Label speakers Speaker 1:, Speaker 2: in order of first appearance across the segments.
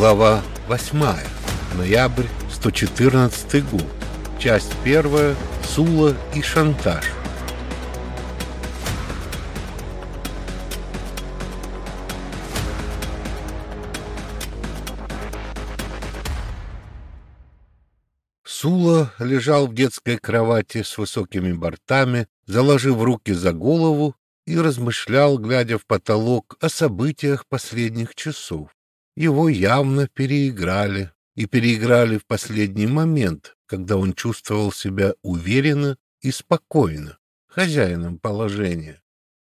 Speaker 1: Глава 8. Ноябрь 114 год. Часть 1. Сула и шантаж. Сула лежал в детской кровати с высокими бортами, заложив руки за голову и размышлял, глядя в потолок, о событиях последних часов. Его явно переиграли, и переиграли в последний момент, когда он чувствовал себя уверенно и спокойно, хозяином положения.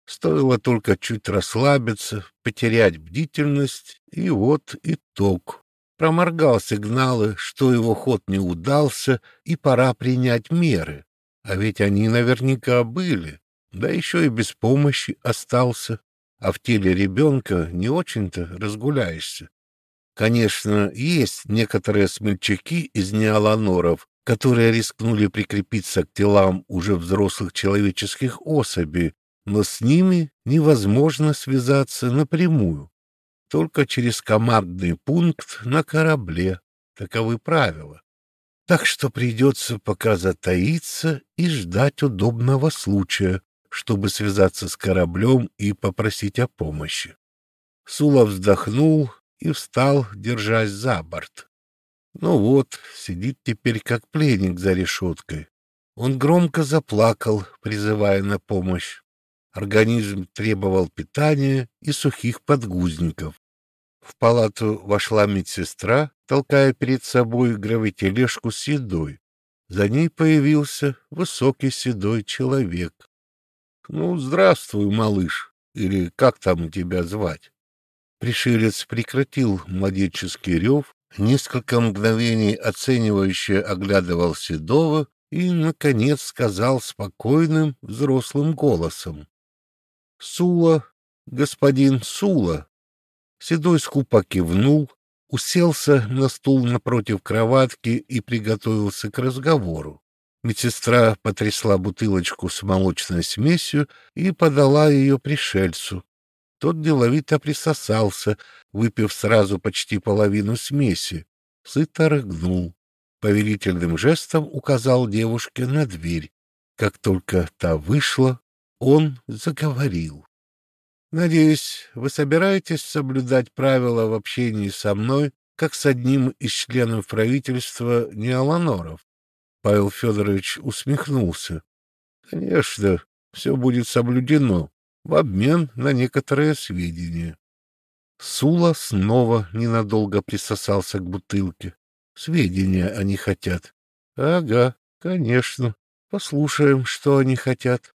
Speaker 1: Стоило только чуть расслабиться, потерять бдительность, и вот итог. Проморгал сигналы, что его ход не удался, и пора принять меры. А ведь они наверняка были, да еще и без помощи остался, а в теле ребенка не очень-то разгуляешься. Конечно, есть некоторые смельчаки из неоланоров, которые рискнули прикрепиться к телам уже взрослых человеческих особей, но с ними невозможно связаться напрямую. Только через командный пункт на корабле. Таковы правила. Так что придется пока затаиться и ждать удобного случая, чтобы связаться с кораблем и попросить о помощи. Сула вздохнул и встал, держась за борт. Ну вот, сидит теперь как пленник за решеткой. Он громко заплакал, призывая на помощь. Организм требовал питания и сухих подгузников. В палату вошла медсестра, толкая перед собой гравитележку с едой. За ней появился высокий седой человек. — Ну, здравствуй, малыш, или как там тебя звать? Пришелец прекратил младенческий рев, несколько мгновений оценивающе оглядывал Седова и, наконец, сказал спокойным взрослым голосом. — Сула, господин Сула. Седой скупо кивнул, уселся на стул напротив кроватки и приготовился к разговору. Медсестра потрясла бутылочку с молочной смесью и подала ее пришельцу. Тот деловито присосался, выпив сразу почти половину смеси. Сыто рыгнул. Повелительным жестом указал девушке на дверь. Как только та вышла, он заговорил. «Надеюсь, вы собираетесь соблюдать правила в общении со мной, как с одним из членов правительства Неоланоров?» Павел Федорович усмехнулся. «Конечно, все будет соблюдено в обмен на некоторые сведения. Сула снова ненадолго присосался к бутылке. Сведения они хотят. Ага, конечно. Послушаем, что они хотят.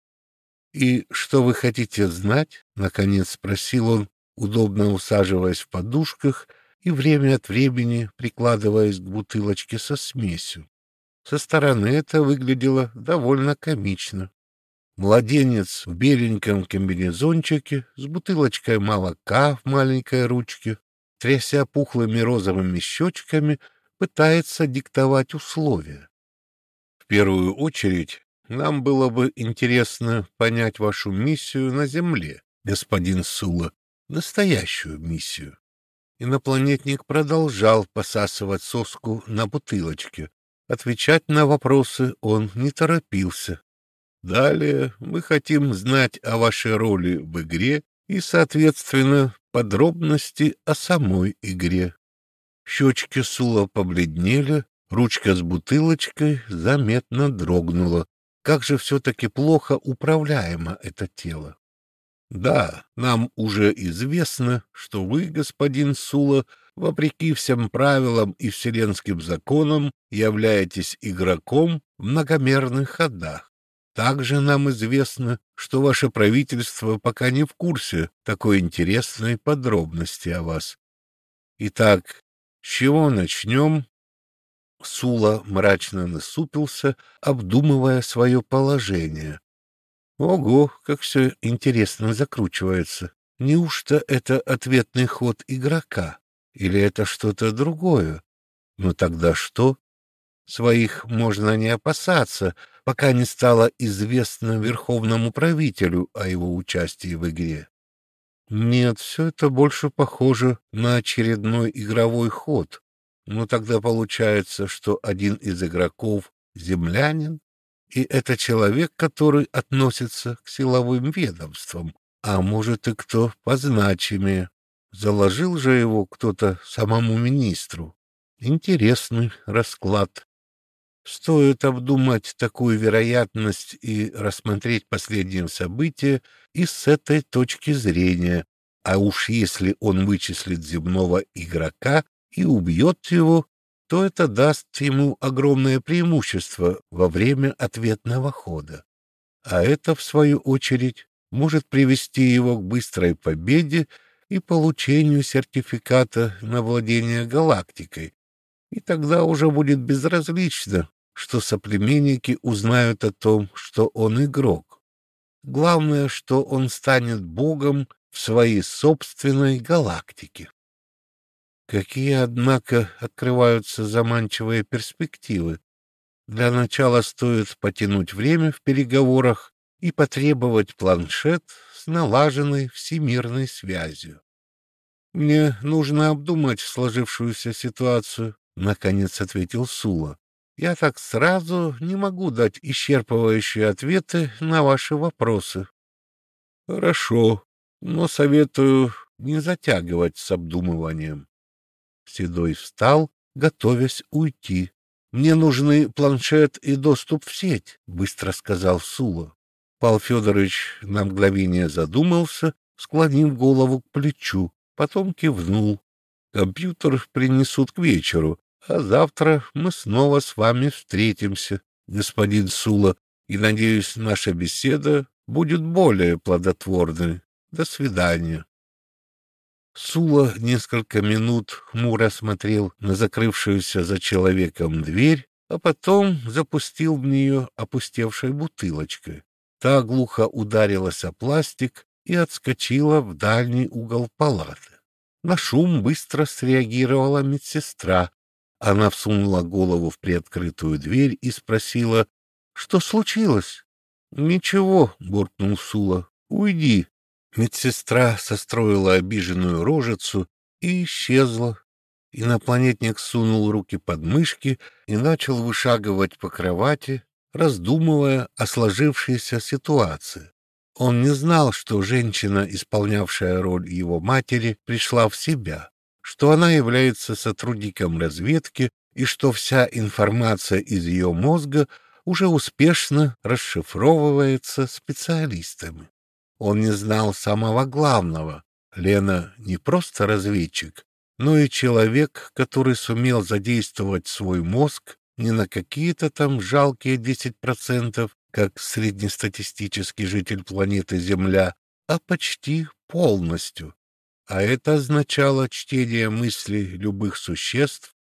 Speaker 1: И что вы хотите знать? Наконец спросил он, удобно усаживаясь в подушках и время от времени прикладываясь к бутылочке со смесью. Со стороны это выглядело довольно комично. Младенец в беленьком комбинезончике с бутылочкой молока в маленькой ручке, тряся пухлыми розовыми щечками, пытается диктовать условия. В первую очередь, нам было бы интересно понять вашу миссию на Земле, господин Сула, настоящую миссию. Инопланетник продолжал посасывать соску на бутылочке. Отвечать на вопросы он не торопился. Далее мы хотим знать о вашей роли в игре и, соответственно, подробности о самой игре. Щечки Сула побледнели, ручка с бутылочкой заметно дрогнула. Как же все-таки плохо управляемо это тело. Да, нам уже известно, что вы, господин Сула, вопреки всем правилам и вселенским законам, являетесь игроком в многомерных ходах. Также нам известно, что ваше правительство пока не в курсе такой интересной подробности о вас. Итак, с чего начнем? Сула мрачно насупился, обдумывая свое положение. Ого, как все интересно закручивается. Неужто это ответный ход игрока? Или это что-то другое? Ну тогда что? Своих можно не опасаться, пока не стало известно верховному правителю о его участии в игре. Нет, все это больше похоже на очередной игровой ход. Но тогда получается, что один из игроков — землянин, и это человек, который относится к силовым ведомствам, а может и кто позначимее. Заложил же его кто-то самому министру. Интересный расклад. Стоит обдумать такую вероятность и рассмотреть последние события и с этой точки зрения. А уж если он вычислит земного игрока и убьет его, то это даст ему огромное преимущество во время ответного хода. А это, в свою очередь, может привести его к быстрой победе и получению сертификата на владение галактикой, и тогда уже будет безразлично, что соплеменники узнают о том, что он игрок. Главное, что он станет богом в своей собственной галактике. Какие, однако, открываются заманчивые перспективы. Для начала стоит потянуть время в переговорах и потребовать планшет с налаженной всемирной связью. Мне нужно обдумать сложившуюся ситуацию, — наконец ответил Сула. «Я так сразу не могу дать исчерпывающие ответы на ваши вопросы». «Хорошо, но советую не затягивать с обдумыванием». Седой встал, готовясь уйти. «Мне нужны планшет и доступ в сеть», — быстро сказал Сула. Пал Федорович на мгновение задумался, склонив голову к плечу, потом кивнул. «Компьютер принесут к вечеру, а завтра мы снова с вами встретимся, господин Сула, и, надеюсь, наша беседа будет более плодотворной. До свидания. Сула несколько минут хмуро смотрел на закрывшуюся за человеком дверь, а потом запустил в нее опустевшей бутылочкой. Та глухо ударилась о пластик и отскочила в дальний угол палаты. На шум быстро среагировала медсестра, она всунула голову в приоткрытую дверь и спросила, что случилось. «Ничего», — буркнул Сула, — «уйди». Медсестра состроила обиженную рожицу и исчезла. Инопланетник сунул руки под мышки и начал вышагивать по кровати, раздумывая о сложившейся ситуации. Он не знал, что женщина, исполнявшая роль его матери, пришла в себя что она является сотрудником разведки и что вся информация из ее мозга уже успешно расшифровывается специалистами. Он не знал самого главного. Лена не просто разведчик, но и человек, который сумел задействовать свой мозг не на какие-то там жалкие 10%, как среднестатистический житель планеты Земля, а почти полностью, а это означало чтение мыслей любых существ,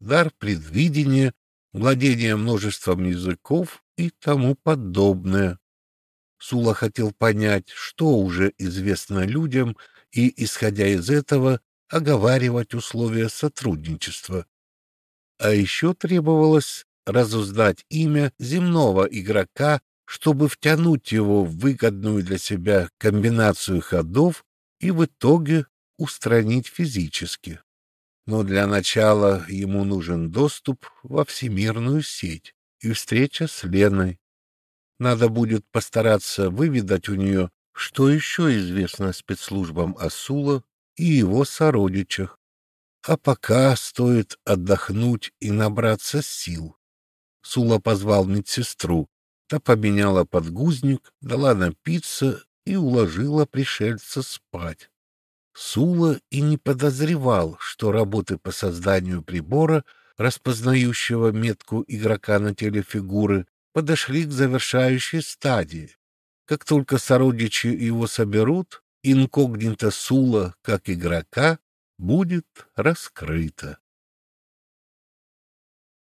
Speaker 1: дар предвидения, владение множеством языков и тому подобное. Сула хотел понять, что уже известно людям, и, исходя из этого, оговаривать условия сотрудничества. А еще требовалось разузнать имя земного игрока, чтобы втянуть его в выгодную для себя комбинацию ходов и в итоге устранить физически. Но для начала ему нужен доступ во всемирную сеть и встреча с Леной. Надо будет постараться выведать у нее, что еще известно спецслужбам Асула и его сородичах. А пока стоит отдохнуть и набраться сил. Сула позвал медсестру. Та поменяла подгузник, дала напиться и уложила пришельца спать. Сула и не подозревал, что работы по созданию прибора, распознающего метку игрока на теле фигуры, подошли к завершающей стадии. Как только сородичи его соберут, инкогнито Сула, как игрока, будет раскрыто.